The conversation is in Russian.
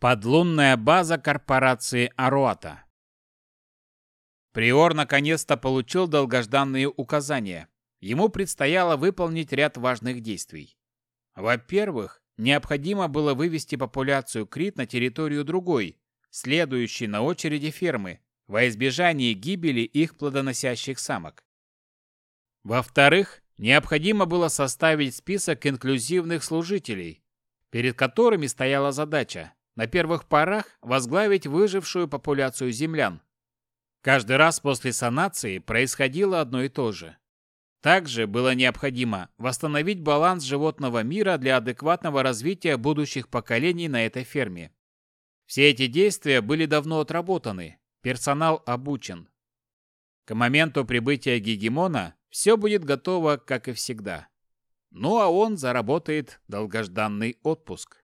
Подлунная база корпорации Аруата. Приор наконец-то получил долгожданные указания. Ему предстояло выполнить ряд важных действий. Во-первых, необходимо было вывести популяцию крит на территорию другой, следующей на очереди фермы, во избежание гибели их плодоносящих самок. Во-вторых, необходимо было составить список инклюзивных служителей, перед которыми стояла задача на первых порах возглавить выжившую популяцию землян. Каждый раз после санации происходило одно и то же. Также было необходимо восстановить баланс животного мира для адекватного развития будущих поколений на этой ферме. Все эти действия были давно отработаны, персонал обучен. К моменту прибытия Гегемона все будет готово, как и всегда. Ну а он заработает долгожданный отпуск.